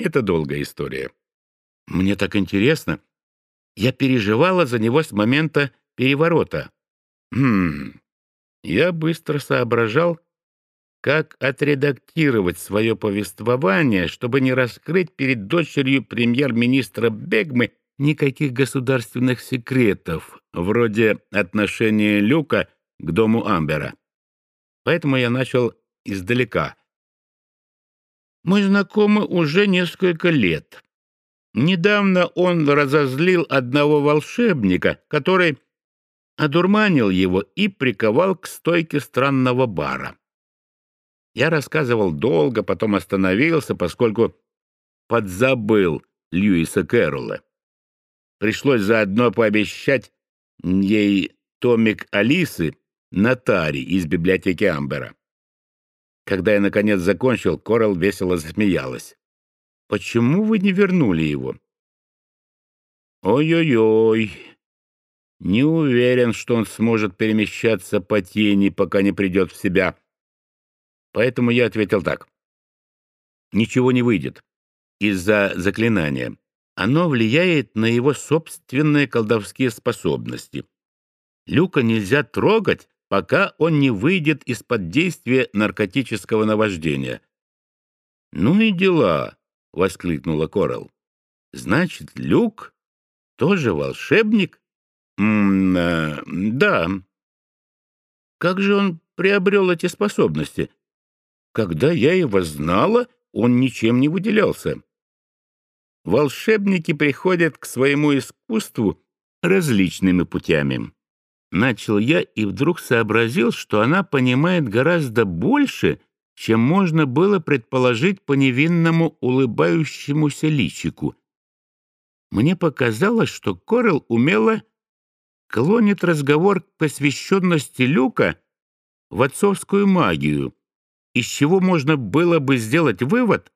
Это долгая история. Мне так интересно. Я переживала за него с момента переворота. Хм. Я быстро соображал, как отредактировать свое повествование, чтобы не раскрыть перед дочерью премьер-министра Бегмы никаких государственных секретов, вроде отношения Люка к дому Амбера. Поэтому я начал издалека. Мы знакомы уже несколько лет. Недавно он разозлил одного волшебника, который одурманил его и приковал к стойке странного бара. Я рассказывал долго, потом остановился, поскольку подзабыл Льюиса Кэрролла. Пришлось заодно пообещать ей томик Алисы Натари из библиотеки Амбера. Когда я, наконец, закончил, Корал весело засмеялась. «Почему вы не вернули его?» «Ой-ой-ой. Не уверен, что он сможет перемещаться по тени, пока не придет в себя. Поэтому я ответил так. Ничего не выйдет. Из-за заклинания. Оно влияет на его собственные колдовские способности. Люка нельзя трогать, пока он не выйдет из-под действия наркотического наваждения. «Ну и дела!» — воскликнула Корал. «Значит, Люк тоже волшебник?» М -э «Да». «Как же он приобрел эти способности? Когда я его знала, он ничем не выделялся». Волшебники приходят к своему искусству различными путями. Начал я и вдруг сообразил, что она понимает гораздо больше, чем можно было предположить по невинному улыбающемуся личику. Мне показалось, что Корел умело клонит разговор к посвященности Люка в отцовскую магию, из чего можно было бы сделать вывод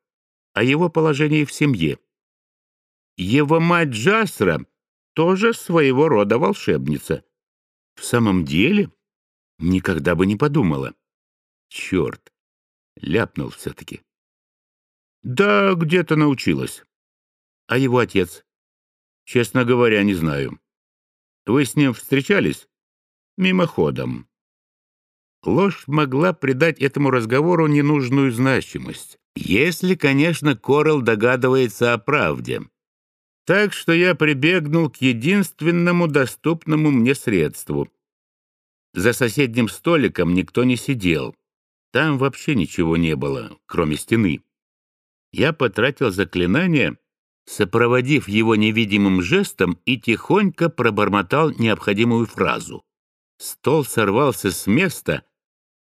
о его положении в семье. Его мать Джасра тоже своего рода волшебница. В самом деле? Никогда бы не подумала. Черт, ляпнул все-таки. Да, где-то научилась. А его отец? Честно говоря, не знаю. Вы с ним встречались? Мимоходом. Ложь могла придать этому разговору ненужную значимость. Если, конечно, Корел догадывается о правде. Так что я прибегнул к единственному доступному мне средству. За соседним столиком никто не сидел. Там вообще ничего не было, кроме стены. Я потратил заклинание, сопроводив его невидимым жестом и тихонько пробормотал необходимую фразу. Стол сорвался с места,